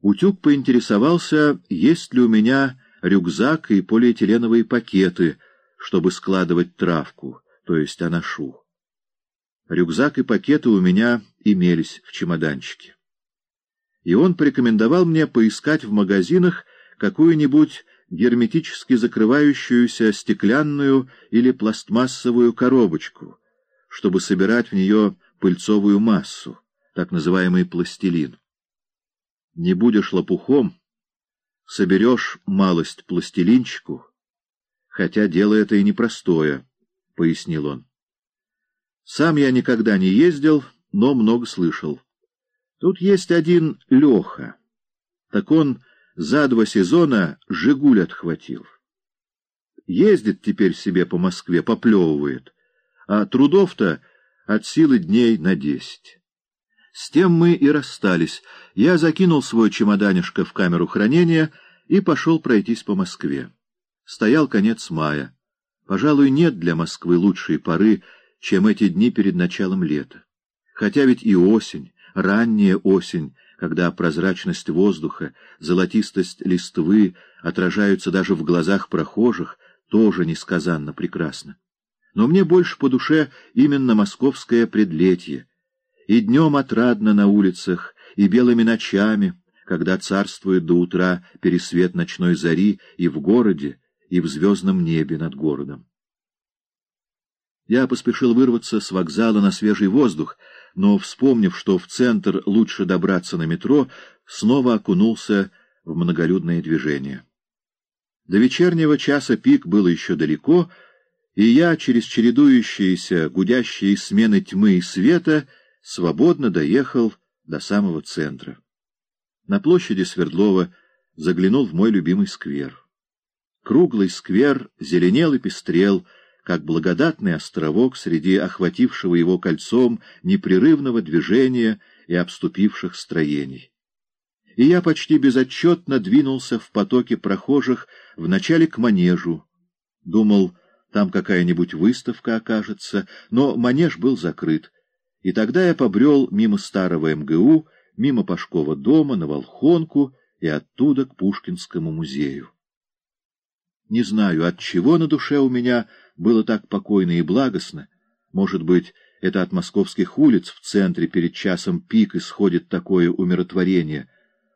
Утюг поинтересовался, есть ли у меня рюкзак и полиэтиленовые пакеты, чтобы складывать травку, то есть аношу. Рюкзак и пакеты у меня имелись в чемоданчике. И он порекомендовал мне поискать в магазинах какую-нибудь герметически закрывающуюся стеклянную или пластмассовую коробочку, чтобы собирать в нее пыльцовую массу, так называемый пластилин. Не будешь лопухом, соберешь малость пластилинчику, хотя дело это и непростое, — пояснил он. Сам я никогда не ездил, но много слышал. Тут есть один Леха. Так он за два сезона «Жигуль» отхватил. Ездит теперь себе по Москве, поплевывает, а трудов-то от силы дней на десять. С тем мы и расстались. Я закинул свой чемоданишко в камеру хранения и пошел пройтись по Москве. Стоял конец мая. Пожалуй, нет для Москвы лучшей поры, чем эти дни перед началом лета. Хотя ведь и осень, ранняя осень, когда прозрачность воздуха, золотистость листвы отражаются даже в глазах прохожих, тоже несказанно прекрасно. Но мне больше по душе именно московское предлетье. И днем отрадно на улицах, и белыми ночами, когда царствует до утра пересвет ночной зари и в городе, и в звездном небе над городом. Я поспешил вырваться с вокзала на свежий воздух, но, вспомнив, что в центр лучше добраться на метро, снова окунулся в многолюдное движение. До вечернего часа пик было еще далеко, и я через чередующиеся гудящие смены тьмы и света свободно доехал до самого центра. На площади Свердлова заглянул в мой любимый сквер. Круглый сквер зеленел и пестрел, как благодатный островок среди охватившего его кольцом непрерывного движения и обступивших строений. И я почти безотчетно двинулся в потоке прохожих вначале к манежу. Думал, там какая-нибудь выставка окажется, но манеж был закрыт, и тогда я побрел мимо старого МГУ, мимо Пашкова дома, на Волхонку и оттуда к Пушкинскому музею. Не знаю, от чего на душе у меня было так покойно и благостно. Может быть, это от московских улиц в центре перед часом пик исходит такое умиротворение,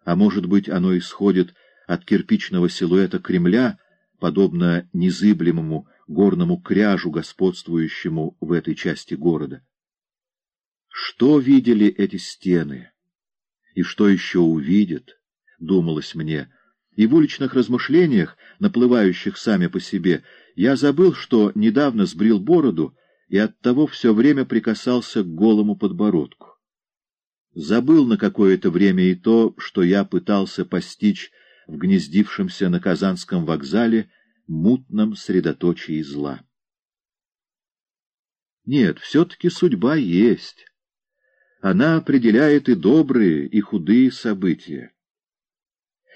а может быть, оно исходит от кирпичного силуэта Кремля, подобно незыблемому горному кряжу, господствующему в этой части города. Что видели эти стены? И что еще увидят, думалось мне, — и в уличных размышлениях, наплывающих сами по себе, я забыл, что недавно сбрил бороду и оттого все время прикасался к голому подбородку. Забыл на какое-то время и то, что я пытался постичь в гнездившемся на Казанском вокзале мутном средоточии зла. Нет, все-таки судьба есть. Она определяет и добрые, и худые события.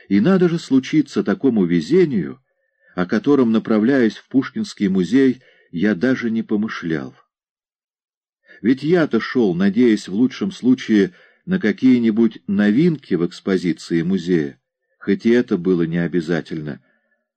И надо же случиться такому везению, о котором, направляясь в Пушкинский музей, я даже не помышлял. Ведь я-то шел, надеясь в лучшем случае на какие-нибудь новинки в экспозиции музея, хоть и это было не обязательно.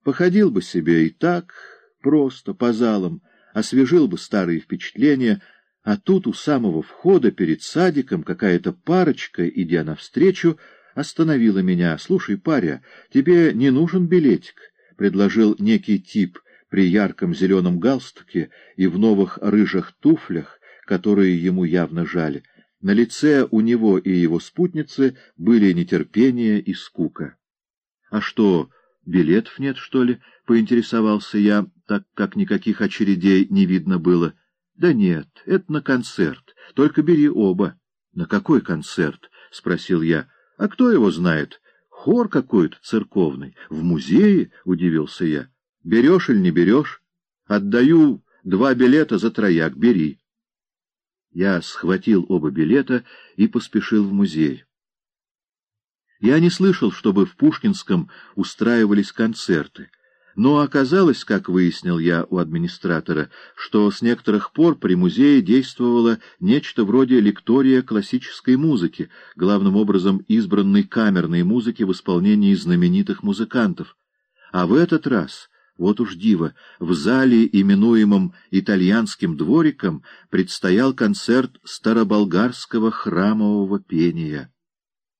Походил бы себе и так, просто, по залам, освежил бы старые впечатления, а тут у самого входа перед садиком какая-то парочка, идя навстречу, остановила меня. — Слушай, паря, тебе не нужен билетик? — предложил некий тип при ярком зеленом галстуке и в новых рыжих туфлях, которые ему явно жали. На лице у него и его спутницы были нетерпение и скука. — А что, билетов нет, что ли? — поинтересовался я, так как никаких очередей не видно было. — Да нет, это на концерт, только бери оба. — На какой концерт? — спросил я. А кто его знает? Хор какой-то церковный. В музее, — удивился я. Берешь или не берешь? Отдаю два билета за трояк, бери. Я схватил оба билета и поспешил в музей. Я не слышал, чтобы в Пушкинском устраивались концерты, Но оказалось, как выяснил я у администратора, что с некоторых пор при музее действовало нечто вроде лектория классической музыки, главным образом избранной камерной музыки в исполнении знаменитых музыкантов. А в этот раз, вот уж диво, в зале, именуемом итальянским двориком, предстоял концерт староболгарского храмового пения.